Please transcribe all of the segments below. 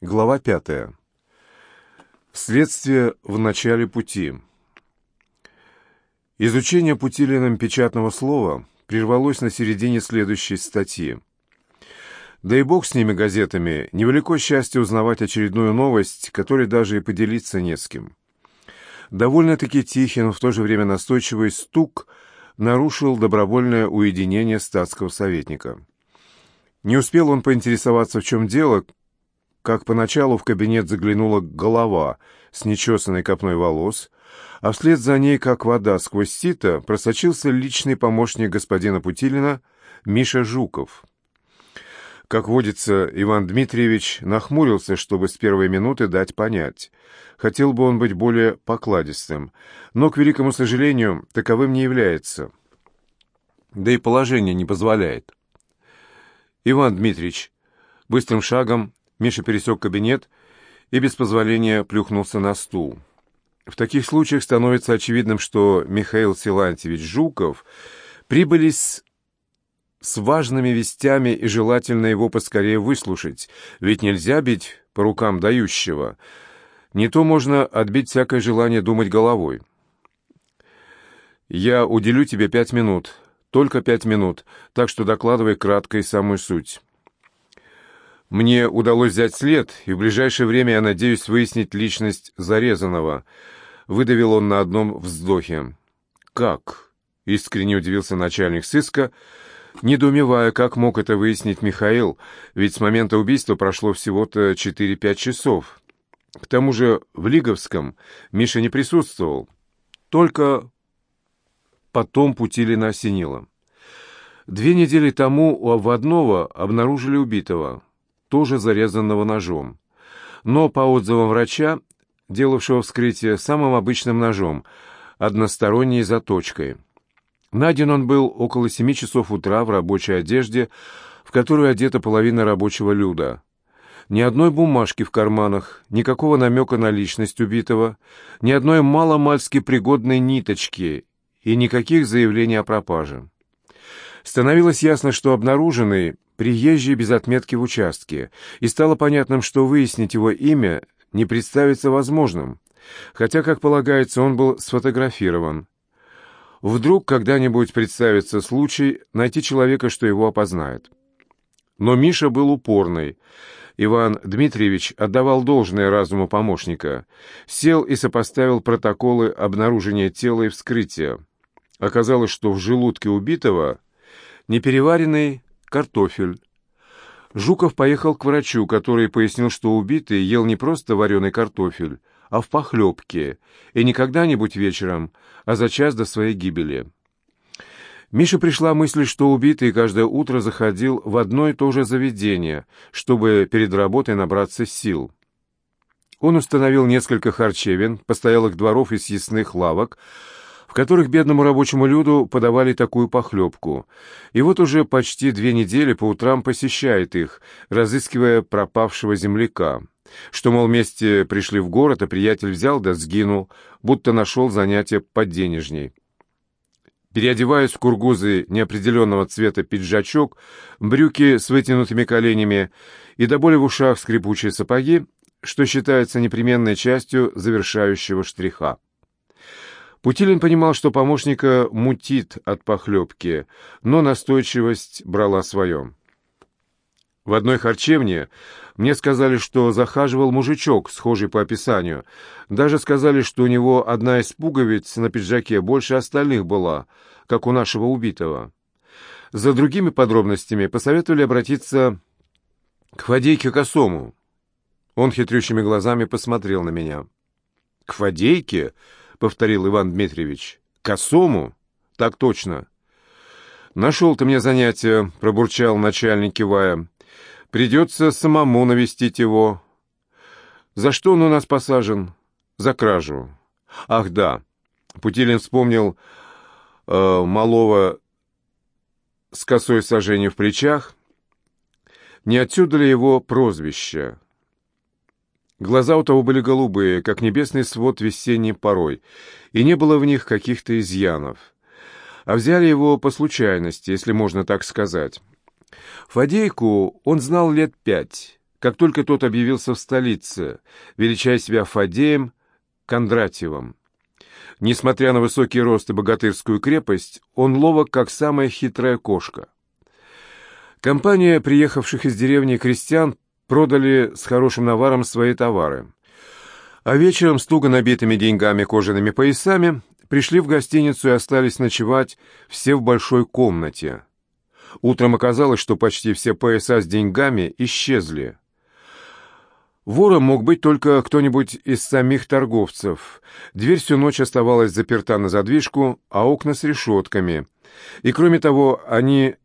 Глава пятая. Следствие в начале пути. Изучение Путилиным печатного слова прервалось на середине следующей статьи. Да и бог с ними газетами, невелико счастье узнавать очередную новость, которой даже и поделиться не с кем. Довольно-таки тихий, но в то же время настойчивый стук нарушил добровольное уединение статского советника. Не успел он поинтересоваться, в чем дело, как поначалу в кабинет заглянула голова с нечесанной копной волос, а вслед за ней, как вода сквозь сито, просочился личный помощник господина Путилина Миша Жуков. Как водится, Иван Дмитриевич нахмурился, чтобы с первой минуты дать понять. Хотел бы он быть более покладистым, но, к великому сожалению, таковым не является. Да и положение не позволяет. «Иван Дмитриевич», быстрым шагом Миша пересек кабинет и без позволения плюхнулся на стул. В таких случаях становится очевидным, что Михаил Силантьевич Жуков прибыли с, с важными вестями и желательно его поскорее выслушать, ведь нельзя бить по рукам дающего. Не то можно отбить всякое желание думать головой. «Я уделю тебе пять минут, только пять минут, так что докладывай кратко и самую суть». Мне удалось взять след, и в ближайшее время я надеюсь выяснить личность зарезанного. Выдавил он на одном вздохе. «Как?» — искренне удивился начальник сыска, недоумевая, как мог это выяснить Михаил, ведь с момента убийства прошло всего-то 4-5 часов. К тому же в Лиговском Миша не присутствовал. Только потом Путилина осенило. Две недели тому у Обводного обнаружили убитого тоже зарезанного ножом. Но, по отзывам врача, делавшего вскрытие самым обычным ножом, односторонней заточкой. Найден он был около семи часов утра в рабочей одежде, в которую одета половина рабочего люда. Ни одной бумажки в карманах, никакого намека на личность убитого, ни одной маломальски пригодной ниточки и никаких заявлений о пропаже. Становилось ясно, что обнаруженный приезжий без отметки в участке, и стало понятным, что выяснить его имя не представится возможным, хотя, как полагается, он был сфотографирован. Вдруг когда-нибудь представится случай найти человека, что его опознает. Но Миша был упорный. Иван Дмитриевич отдавал должное разуму помощника, сел и сопоставил протоколы обнаружения тела и вскрытия. Оказалось, что в желудке убитого непереваренный картофель. Жуков поехал к врачу, который пояснил, что убитый ел не просто вареный картофель, а в похлебке, и не когда-нибудь вечером, а за час до своей гибели. Мише пришла мысль, что убитый каждое утро заходил в одно и то же заведение, чтобы перед работой набраться сил. Он установил несколько харчевин, постоялых дворов и съестных лавок, которых бедному рабочему люду подавали такую похлебку. И вот уже почти две недели по утрам посещает их, разыскивая пропавшего земляка. Что, мол, вместе пришли в город, а приятель взял да сгинул, будто нашел занятие подденежней. Переодеваясь в кургузы неопределенного цвета пиджачок, брюки с вытянутыми коленями и до боли в ушах скрипучие сапоги, что считается непременной частью завершающего штриха. Путилин понимал, что помощника мутит от похлебки, но настойчивость брала свое. В одной харчевне мне сказали, что захаживал мужичок, схожий по описанию. Даже сказали, что у него одна из пуговиц на пиджаке больше остальных была, как у нашего убитого. За другими подробностями посоветовали обратиться к Фадейке Косому. Он хитрющими глазами посмотрел на меня. «К Фадейке?» — повторил Иван Дмитриевич. «Косому? Так точно». «Нашел ты мне занятие», — пробурчал начальник, кивая. «Придется самому навестить его». «За что он у нас посажен?» «За кражу». «Ах, да». Путилин вспомнил э, малого с косой сожжением в плечах. Не отсюда ли его прозвище? Глаза у того были голубые, как небесный свод весенней порой, и не было в них каких-то изъянов. А взяли его по случайности, если можно так сказать. Фадейку он знал лет пять, как только тот объявился в столице, величая себя Фадеем Кондратьевым. Несмотря на высокий рост и богатырскую крепость, он ловок, как самая хитрая кошка. Компания приехавших из деревни крестьян продали с хорошим наваром свои товары. А вечером с туго набитыми деньгами кожаными поясами пришли в гостиницу и остались ночевать все в большой комнате. Утром оказалось, что почти все пояса с деньгами исчезли. Вором мог быть только кто-нибудь из самих торговцев. Дверь всю ночь оставалась заперта на задвижку, а окна с решетками. И кроме того, они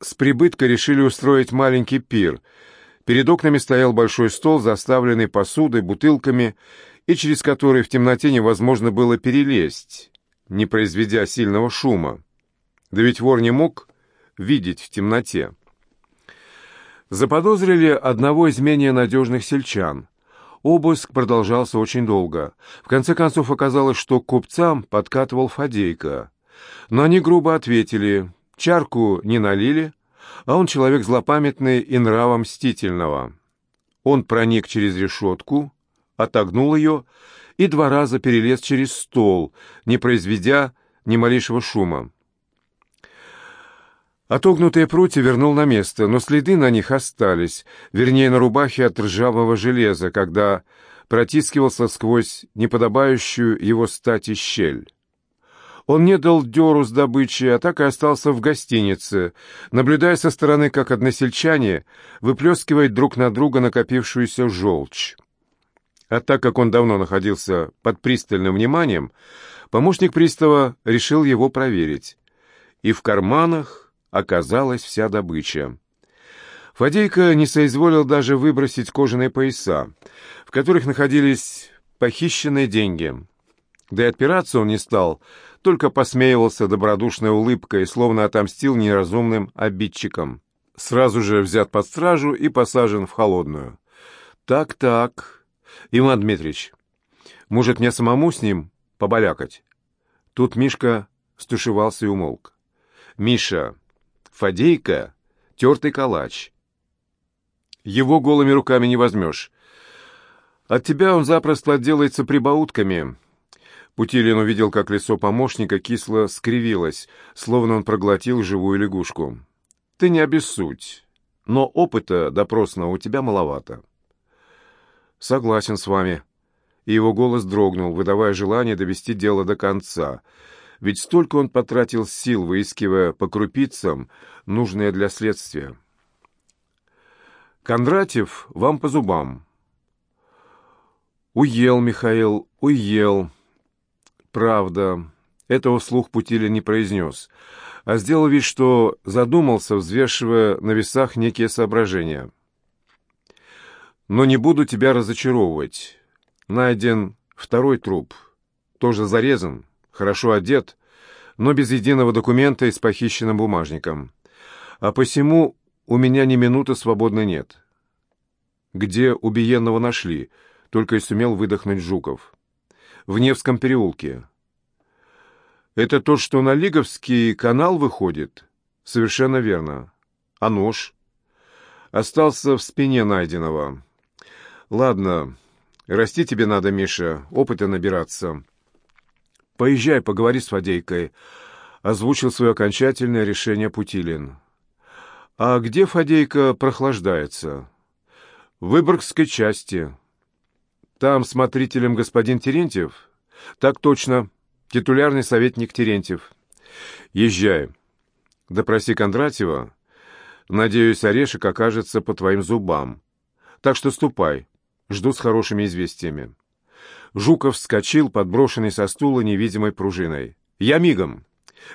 с прибыткой решили устроить маленький пир. Перед окнами стоял большой стол, заставленный посудой, бутылками, и через который в темноте невозможно было перелезть, не произведя сильного шума. Да ведь вор не мог видеть в темноте заподозрили одного из менее надежных сельчан. Обыск продолжался очень долго. В конце концов оказалось, что купцам подкатывал Фадейка. Но они грубо ответили, чарку не налили, а он человек злопамятный и нравом мстительного. Он проник через решетку, отогнул ее и два раза перелез через стол, не произведя ни малейшего шума. Отогнутые прутья вернул на место, но следы на них остались, вернее, на рубахе от ржавого железа, когда протискивался сквозь неподобающую его стати щель. Он не дал дёру с добычей, а так и остался в гостинице, наблюдая со стороны, как односельчане выплескивают друг на друга накопившуюся желчь. А так как он давно находился под пристальным вниманием, помощник пристава решил его проверить. И в карманах оказалась вся добыча. Фадейка не соизволил даже выбросить кожаные пояса, в которых находились похищенные деньги. Да и отпираться он не стал, только посмеивался добродушной улыбкой, словно отомстил неразумным обидчикам. Сразу же взят под стражу и посажен в холодную. «Так-так, Иван Дмитриевич, может, мне самому с ним побалякать?» Тут Мишка стушевался и умолк. «Миша, Фадейка — тертый калач. Его голыми руками не возьмешь. От тебя он запросто отделается прибаутками. Путилин увидел, как лицо помощника кисло скривилось, словно он проглотил живую лягушку. Ты не обессудь, но опыта допросного у тебя маловато. Согласен с вами. И его голос дрогнул, выдавая желание довести дело до конца — ведь столько он потратил сил, выискивая по крупицам нужное для следствия. Кондратьев вам по зубам. Уел, Михаил, уел. Правда, этого вслух Путилин не произнес, а сделал вид, что задумался, взвешивая на весах некие соображения. Но не буду тебя разочаровывать. Найден второй труп, тоже зарезан хорошо одет, но без единого документа и с похищенным бумажником. А посему у меня ни минуты свободной нет. Где убиенного нашли, только и сумел выдохнуть Жуков. В Невском переулке. Это тот, что на Лиговский канал выходит? Совершенно верно. А нож? Остался в спине найденного. Ладно, расти тебе надо, Миша, опыта набираться. «Поезжай, поговори с Фадейкой», — озвучил свое окончательное решение Путилин. «А где Фадейка прохлаждается?» «В Выборгской части». «Там смотрителем господин Терентьев?» «Так точно. Титулярный советник Терентьев». «Езжай. Допроси Кондратьева. Надеюсь, орешек окажется по твоим зубам. Так что ступай. Жду с хорошими известиями». Жуков вскочил, подброшенный со стула невидимой пружиной. «Я мигом!»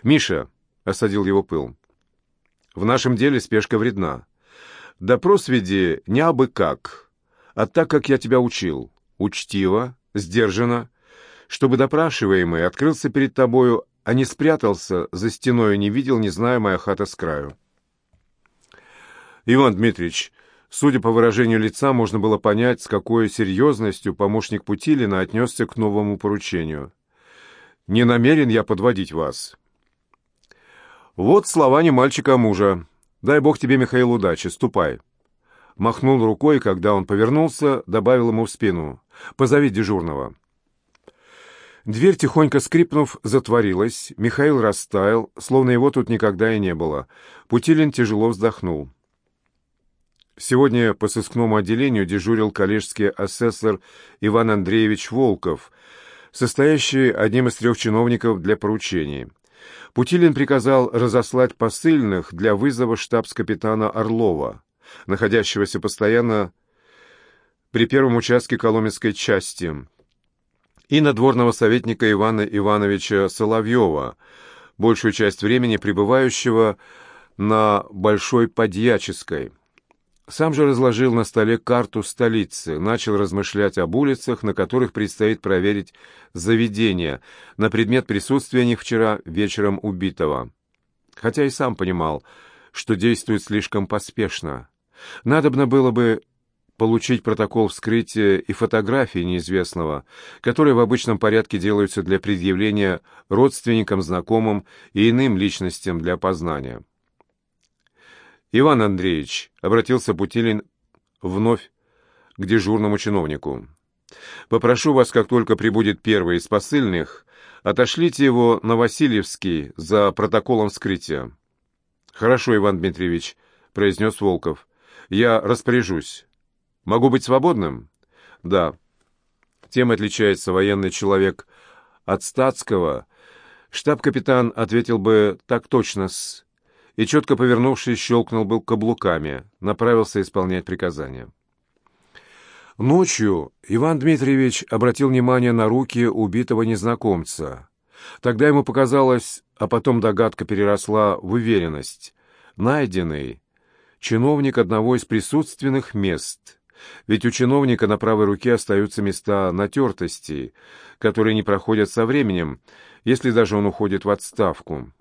«Миша!» — осадил его пыл. «В нашем деле спешка вредна. Допрос веди не абы как, а так, как я тебя учил. Учтиво, сдержанно, чтобы допрашиваемый открылся перед тобою, а не спрятался за стеной не видел, не зная моя хата с краю». «Иван Дмитриевич, Судя по выражению лица, можно было понять, с какой серьезностью помощник Путилина отнесся к новому поручению. «Не намерен я подводить вас». «Вот слова не мальчика, а мужа. Дай бог тебе, Михаил, удачи. Ступай. Махнул рукой, когда он повернулся, добавил ему в спину. «Позови дежурного». Дверь, тихонько скрипнув, затворилась. Михаил растаял, словно его тут никогда и не было. Путилин тяжело вздохнул. Сегодня по сыскному отделению дежурил коллежский асессор Иван Андреевич Волков, состоящий одним из трех чиновников для поручений. Путилин приказал разослать посыльных для вызова штабс-капитана Орлова, находящегося постоянно при первом участке Коломенской части, и надворного советника Ивана Ивановича Соловьева, большую часть времени пребывающего на Большой Подьяческой. Сам же разложил на столе карту столицы, начал размышлять об улицах, на которых предстоит проверить заведения на предмет присутствия них вчера вечером убитого. Хотя и сам понимал, что действует слишком поспешно. Надобно было бы получить протокол вскрытия и фотографии неизвестного, которые в обычном порядке делаются для предъявления родственникам, знакомым и иным личностям для опознания. «Иван Андреевич», — обратился Путилин вновь к дежурному чиновнику, — «попрошу вас, как только прибудет первый из посыльных, отошлите его на Васильевский за протоколом вскрытия». «Хорошо, Иван Дмитриевич», — произнес Волков, — «я распоряжусь. Могу быть свободным?» «Да». Тем отличается военный человек от статского. Штаб-капитан ответил бы так точно с и, четко повернувшись, щелкнул был каблуками, направился исполнять приказания. Ночью Иван Дмитриевич обратил внимание на руки убитого незнакомца. Тогда ему показалось, а потом догадка переросла в уверенность. Найденный — чиновник одного из присутственных мест. Ведь у чиновника на правой руке остаются места натертости, которые не проходят со временем, если даже он уходит в отставку.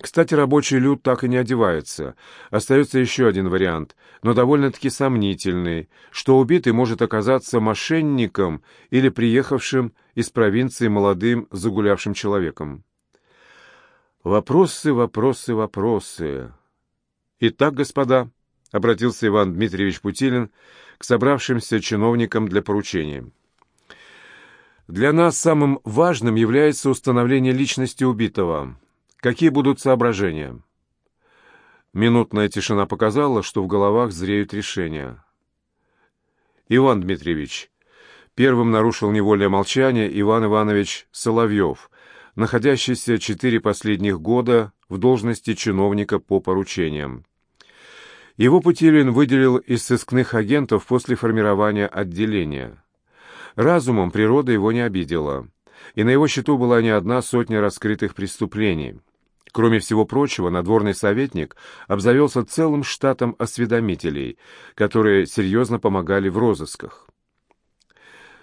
Кстати, рабочий люд так и не одевается. Остается еще один вариант, но довольно-таки сомнительный, что убитый может оказаться мошенником или приехавшим из провинции молодым загулявшим человеком. Вопросы, вопросы, вопросы. Итак, господа, — обратился Иван Дмитриевич Путилин к собравшимся чиновникам для поручения. Для нас самым важным является установление личности убитого — Какие будут соображения? Минутная тишина показала, что в головах зреют решения. Иван Дмитриевич. Первым нарушил невольное молчание Иван Иванович Соловьев, находящийся четыре последних года в должности чиновника по поручениям. Его Путилин выделил из сыскных агентов после формирования отделения. Разумом природа его не обидела, и на его счету была не одна сотня раскрытых преступлений. Кроме всего прочего, надворный советник обзавелся целым штатом осведомителей, которые серьезно помогали в розысках.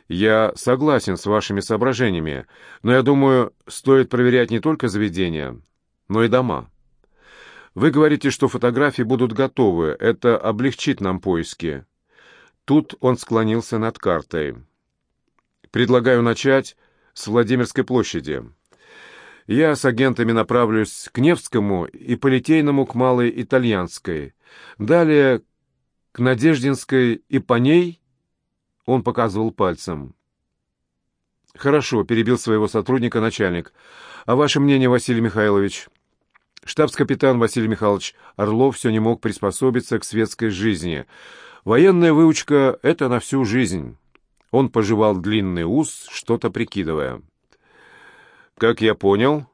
«Я согласен с вашими соображениями, но я думаю, стоит проверять не только заведения, но и дома. Вы говорите, что фотографии будут готовы, это облегчит нам поиски». Тут он склонился над картой. «Предлагаю начать с Владимирской площади». Я с агентами направлюсь к Невскому и по Литейному к Малой Итальянской. Далее к Надеждинской и по ней он показывал пальцем. «Хорошо», — перебил своего сотрудника начальник. «А ваше мнение, Василий Михайлович?» Штабс-капитан Василий Михайлович Орлов все не мог приспособиться к светской жизни. Военная выучка — это на всю жизнь. Он пожевал длинный ус, что-то прикидывая. Как я понял,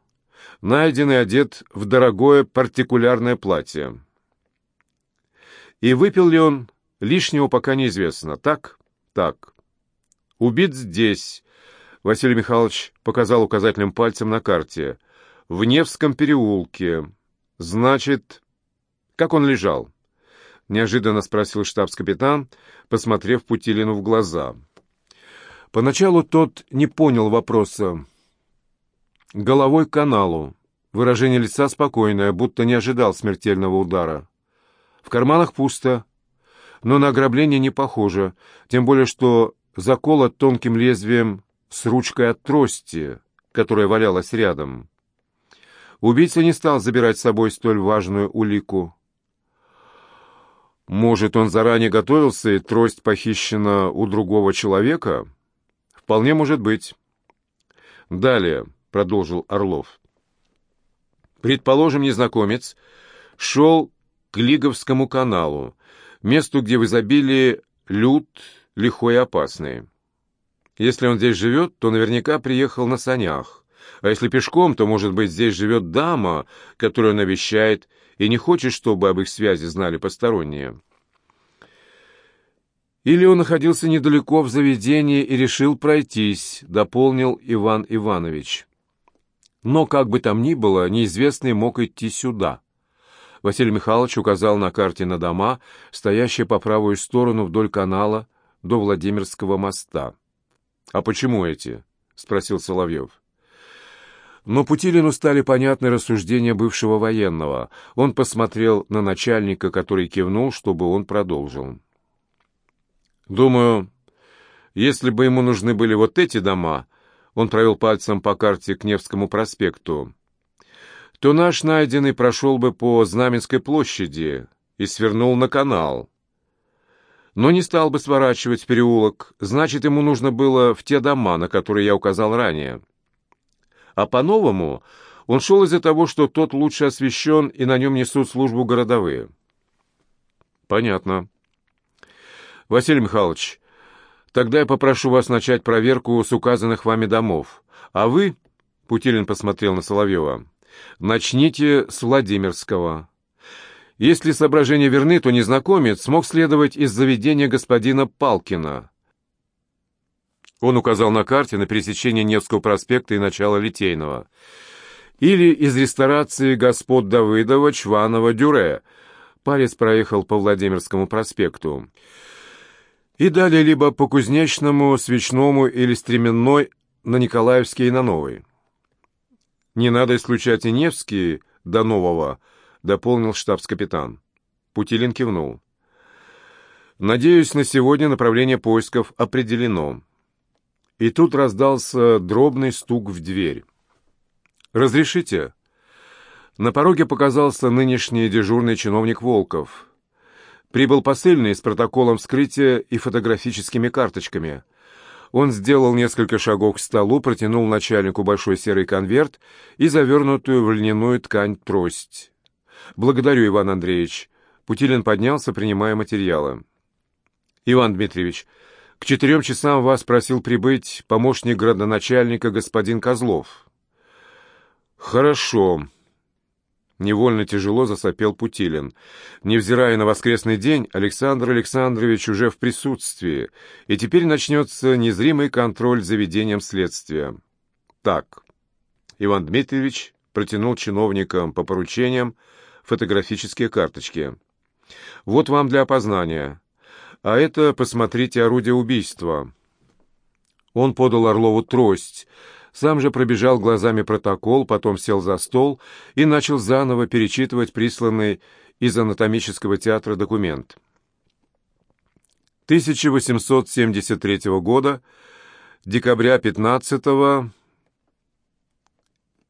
найденный одет в дорогое партикулярное платье. И выпил ли он, лишнего пока неизвестно. Так? Так. Убит здесь. Василий Михайлович показал указательным пальцем на карте. В Невском переулке. Значит, как он лежал? Неожиданно спросил штабс-капитан, посмотрев Путилину в глаза. Поначалу тот не понял вопроса головой к каналу. Выражение лица спокойное, будто не ожидал смертельного удара. В карманах пусто, но на ограбление не похоже, тем более что заколот тонким лезвием с ручкой от трости, которая валялась рядом. Убийца не стал забирать с собой столь важную улику. Может, он заранее готовился, и трость похищена у другого человека? Вполне может быть. Далее, — продолжил Орлов. Предположим, незнакомец шел к Лиговскому каналу, месту, где в изобилии люд, лихой и опасный. Если он здесь живет, то наверняка приехал на санях. А если пешком, то, может быть, здесь живет дама, которую он навещает, и не хочет, чтобы об их связи знали посторонние. Или он находился недалеко в заведении и решил пройтись, дополнил Иван Иванович. Но, как бы там ни было, неизвестный мог идти сюда. Василий Михайлович указал на карте на дома, стоящие по правую сторону вдоль канала до Владимирского моста. «А почему эти?» — спросил Соловьев. Но Путилину стали понятны рассуждения бывшего военного. Он посмотрел на начальника, который кивнул, чтобы он продолжил. «Думаю, если бы ему нужны были вот эти дома...» Он провел пальцем по карте к Невскому проспекту. То наш найденный прошел бы по Знаменской площади и свернул на канал. Но не стал бы сворачивать в переулок, значит, ему нужно было в те дома, на которые я указал ранее а по-новому он шел из-за того, что тот лучше освещен и на нем несут службу городовые. Понятно. Василий Михайлович, тогда я попрошу вас начать проверку с указанных вами домов. А вы, Путилин посмотрел на Соловьева, начните с Владимирского. Если соображения верны, то незнакомец смог следовать из заведения господина Палкина. Он указал на карте на пересечение Невского проспекта и начало Литейного. Или из ресторации господ Давыдова, Чванова, Дюре. Парец проехал по Владимирскому проспекту. И далее либо по Кузнечному, Свечному или Стременной на Николаевский и на Новый. «Не надо исключать и Невский до Нового», — дополнил штабс-капитан. Путилин кивнул. «Надеюсь, на сегодня направление поисков определено». И тут раздался дробный стук в дверь. «Разрешите?» На пороге показался нынешний дежурный чиновник Волков. Прибыл посыльный с протоколом вскрытия и фотографическими карточками. Он сделал несколько шагов к столу, протянул начальнику большой серый конверт и завернутую в льняную ткань трость. «Благодарю, Иван Андреевич». Путилин поднялся, принимая материалы. «Иван Дмитриевич, к четырем часам вас просил прибыть помощник градоначальника господин Козлов. Хорошо. Невольно тяжело засопел Путилин. Невзирая на воскресный день, Александр Александрович уже в присутствии, и теперь начнется незримый контроль за ведением следствия. Так, Иван Дмитриевич протянул чиновникам по поручениям фотографические карточки. Вот вам для опознания. А это, посмотрите, орудие убийства. Он подал Орлову трость, сам же пробежал глазами протокол, потом сел за стол и начал заново перечитывать присланный из анатомического театра документ. 1873 года, декабря 15 го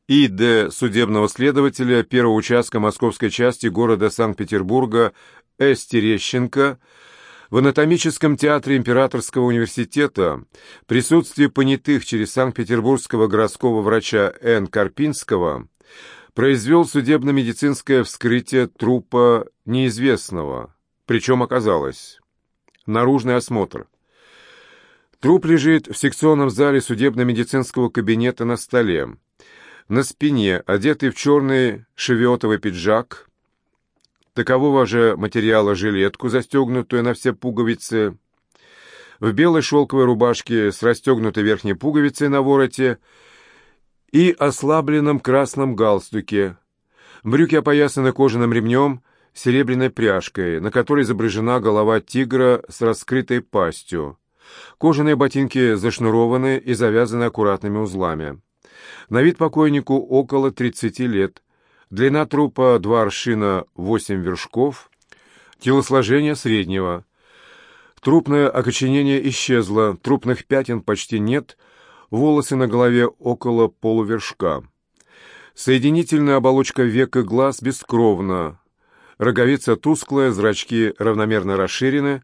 И.Д. судебного следователя первого участка московской части города Санкт-Петербурга С. Терещенко – в анатомическом театре Императорского университета присутствие понятых через санкт-петербургского городского врача Н. Карпинского произвел судебно-медицинское вскрытие трупа неизвестного, причем оказалось наружный осмотр. Труп лежит в секционном зале судебно-медицинского кабинета на столе. На спине, одетый в черный шевиотовый пиджак, такового же материала жилетку, застегнутую на все пуговицы, в белой шелковой рубашке с расстегнутой верхней пуговицей на вороте и ослабленном красном галстуке. Брюки опоясаны кожаным ремнем с серебряной пряжкой, на которой изображена голова тигра с раскрытой пастью. Кожаные ботинки зашнурованы и завязаны аккуратными узлами. На вид покойнику около 30 лет – Длина трупа два аршина восемь вершков, телосложение среднего. Трупное окоченение исчезло, трупных пятен почти нет, волосы на голове около полувершка. Соединительная оболочка век и глаз бескровна. Роговица тусклая, зрачки равномерно расширены,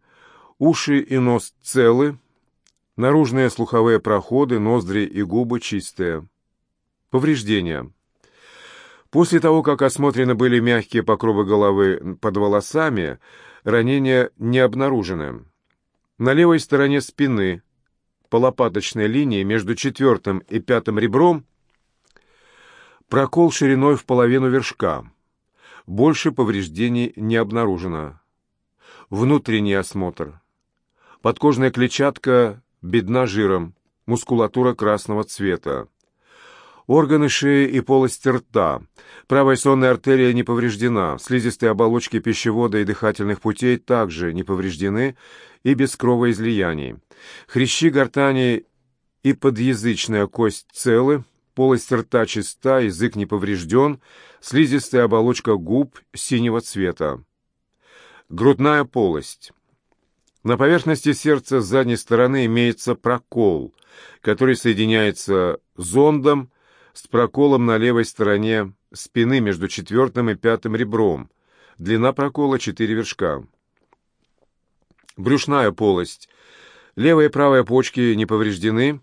уши и нос целы, наружные слуховые проходы, ноздри и губы чистые. Повреждения. После того, как осмотрены были мягкие покровы головы под волосами, ранения не обнаружены. На левой стороне спины, по лопаточной линии между четвертым и пятым ребром, прокол шириной в половину вершка. Больше повреждений не обнаружено. Внутренний осмотр. Подкожная клетчатка бедна жиром, мускулатура красного цвета. Органы шеи и полости рта. Правая сонная артерия не повреждена. Слизистые оболочки пищевода и дыхательных путей также не повреждены и без кровоизлияний. Хрящи гортани и подъязычная кость целы, полость рта чиста, язык не поврежден, слизистая оболочка губ синего цвета. Грудная полость. На поверхности сердца с задней стороны имеется прокол, который соединяется зондом с проколом на левой стороне спины между четвертым и пятым ребром. Длина прокола 4 вершка. Брюшная полость. Левая и правая почки не повреждены.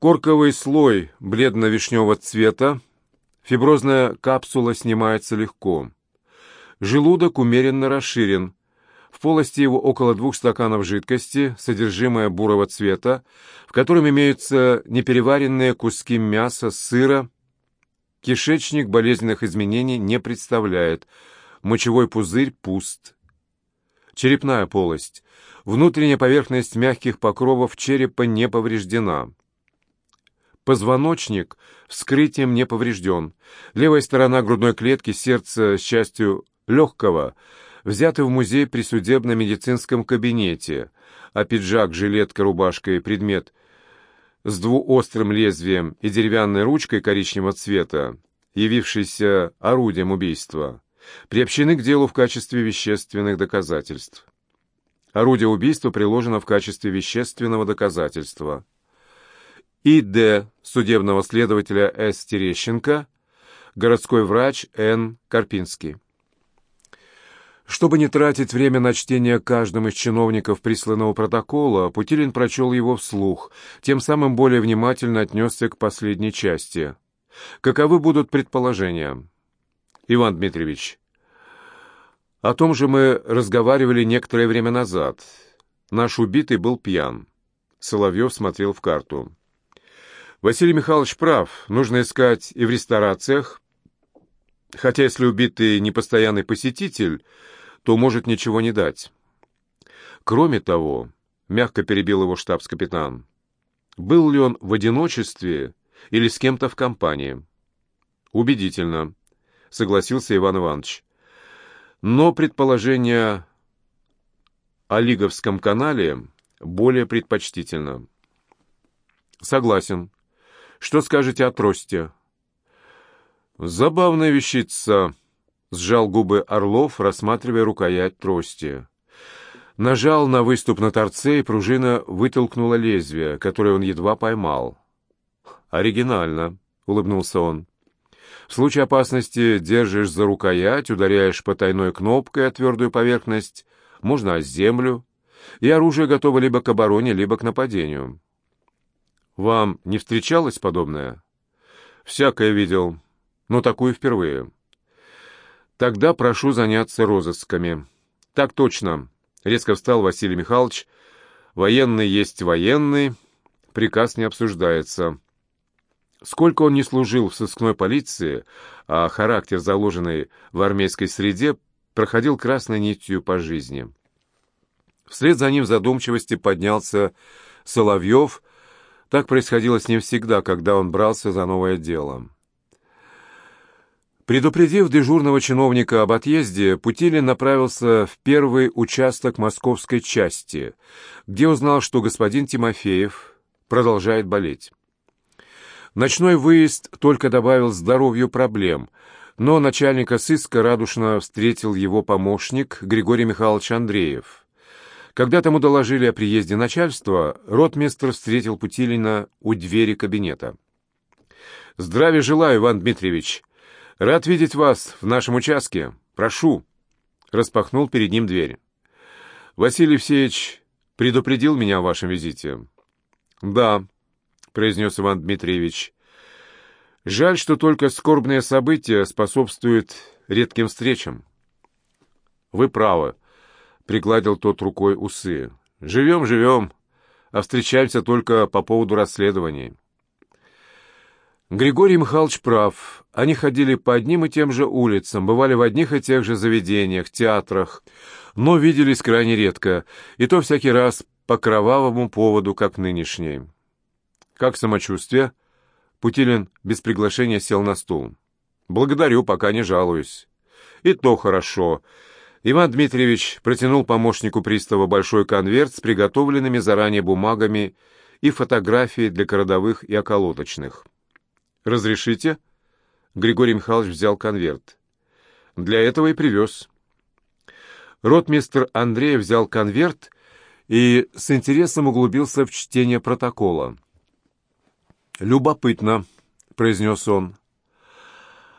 Корковый слой бледно-вишневого цвета, Фиброзная капсула снимается легко. Желудок умеренно расширен. В полости его около двух стаканов жидкости, содержимое бурого цвета, в котором имеются непереваренные куски мяса, сыра. Кишечник болезненных изменений не представляет. Мочевой пузырь пуст. Черепная полость. Внутренняя поверхность мягких покровов черепа не повреждена. Позвоночник вскрытием не поврежден. Левая сторона грудной клетки, сердце с частью легкого, взяты в музей при судебно-медицинском кабинете, а пиджак, жилетка, рубашка и предмет с двуострым лезвием и деревянной ручкой коричневого цвета, явившийся орудием убийства, приобщены к делу в качестве вещественных доказательств. Орудие убийства приложено в качестве вещественного доказательства и Д. судебного следователя С. Терещенко, городской врач Н. Карпинский. Чтобы не тратить время на чтение каждым из чиновников присланного протокола, Путилин прочел его вслух, тем самым более внимательно отнесся к последней части. Каковы будут предположения? Иван Дмитриевич, о том же мы разговаривали некоторое время назад. Наш убитый был пьян. Соловьев смотрел в карту. Василий Михайлович прав, нужно искать и в ресторациях, хотя если убитый не постоянный посетитель, то может ничего не дать. Кроме того, мягко перебил его штабс-капитан, был ли он в одиночестве или с кем-то в компании? Убедительно, согласился Иван Иванович. Но предположение о Лиговском канале более предпочтительно. Согласен, что скажете о трости?» «Забавная вещица», — сжал губы Орлов, рассматривая рукоять трости. Нажал на выступ на торце, и пружина вытолкнула лезвие, которое он едва поймал. «Оригинально», — улыбнулся он. «В случае опасности держишь за рукоять, ударяешь потайной кнопкой о твердую поверхность, можно о землю, и оружие готово либо к обороне, либо к нападению». Вам не встречалось подобное? Всякое видел, но такую впервые. Тогда прошу заняться розысками. Так точно. Резко встал Василий Михайлович. Военный есть военный. Приказ не обсуждается. Сколько он не служил в сыскной полиции, а характер, заложенный в армейской среде, проходил красной нитью по жизни. Вслед за ним в задумчивости поднялся Соловьев, так происходило с ним всегда, когда он брался за новое дело. Предупредив дежурного чиновника об отъезде, Путилин направился в первый участок московской части, где узнал, что господин Тимофеев продолжает болеть. Ночной выезд только добавил здоровью проблем, но начальника сыска радушно встретил его помощник Григорий Михайлович Андреев – когда тому доложили о приезде начальства, ротмистр встретил Путилина у двери кабинета. «Здравия желаю, Иван Дмитриевич! Рад видеть вас в нашем участке!» Прошу!» Распахнул перед ним дверь. «Василий Евсеевич предупредил меня о вашем визите?» «Да», — произнес Иван Дмитриевич. «Жаль, что только скорбное событие способствует редким встречам». «Вы правы», — пригладил тот рукой усы. «Живем, живем, а встречаемся только по поводу расследований». Григорий Михайлович прав. Они ходили по одним и тем же улицам, бывали в одних и тех же заведениях, театрах, но виделись крайне редко, и то всякий раз по кровавому поводу, как нынешний. «Как самочувствие?» Путилин без приглашения сел на стул. «Благодарю, пока не жалуюсь». «И то хорошо». Иван Дмитриевич протянул помощнику пристава большой конверт с приготовленными заранее бумагами и фотографией для городовых и околоточных. «Разрешите?» Григорий Михайлович взял конверт. «Для этого и привез». Ротмистр Андрей взял конверт и с интересом углубился в чтение протокола. «Любопытно», — произнес он.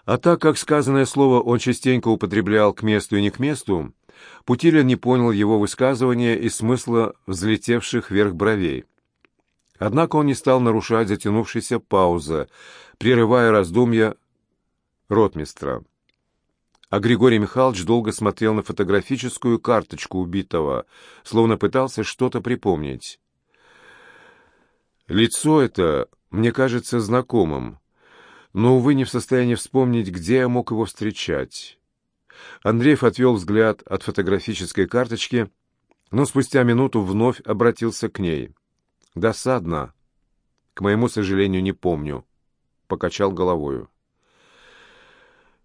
А так как сказанное слово он частенько употреблял к месту и не к месту, Путилин не понял его высказывания и смысла взлетевших вверх бровей. Однако он не стал нарушать затянувшейся паузы, прерывая раздумья ротмистра. А Григорий Михайлович долго смотрел на фотографическую карточку убитого, словно пытался что-то припомнить. Лицо это мне кажется знакомым, но, увы, не в состоянии вспомнить, где я мог его встречать. Андреев отвел взгляд от фотографической карточки, но спустя минуту вновь обратился к ней. «Досадно. К моему сожалению, не помню», — покачал головою.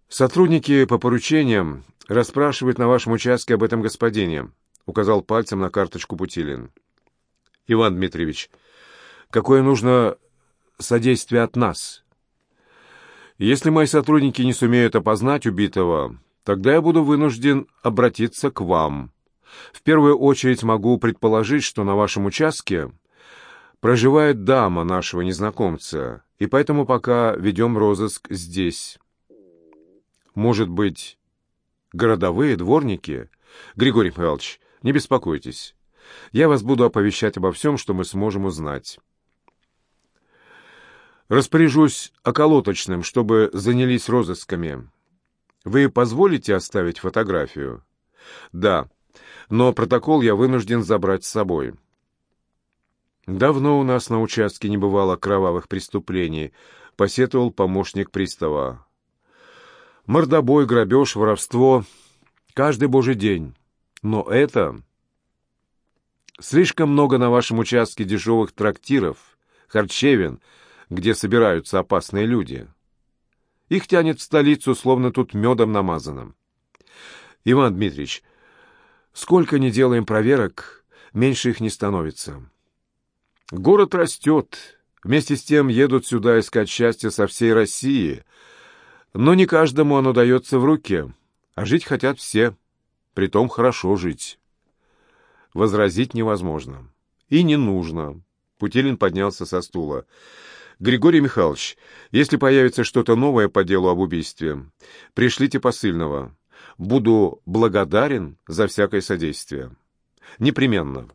«Сотрудники по поручениям расспрашивают на вашем участке об этом господине», — указал пальцем на карточку Путилин. «Иван Дмитриевич, какое нужно содействие от нас?» «Если мои сотрудники не сумеют опознать убитого, тогда я буду вынужден обратиться к вам. В первую очередь могу предположить, что на вашем участке проживает дама нашего незнакомца, и поэтому пока ведем розыск здесь». Может быть, городовые, дворники? Григорий Михайлович, не беспокойтесь. Я вас буду оповещать обо всем, что мы сможем узнать. Распоряжусь околоточным, чтобы занялись розысками. Вы позволите оставить фотографию? Да, но протокол я вынужден забрать с собой. Давно у нас на участке не бывало кровавых преступлений, посетовал помощник пристава. Мордобой, грабеж, воровство. Каждый божий день. Но это... Слишком много на вашем участке дешевых трактиров, харчевин, где собираются опасные люди. Их тянет в столицу, словно тут медом намазанным. Иван Дмитриевич, сколько ни делаем проверок, меньше их не становится. Город растет. Вместе с тем едут сюда искать счастье со всей России — но не каждому оно дается в руки, а жить хотят все, притом хорошо жить. Возразить невозможно. И не нужно. Путилин поднялся со стула. «Григорий Михайлович, если появится что-то новое по делу об убийстве, пришлите посыльного. Буду благодарен за всякое содействие». «Непременно».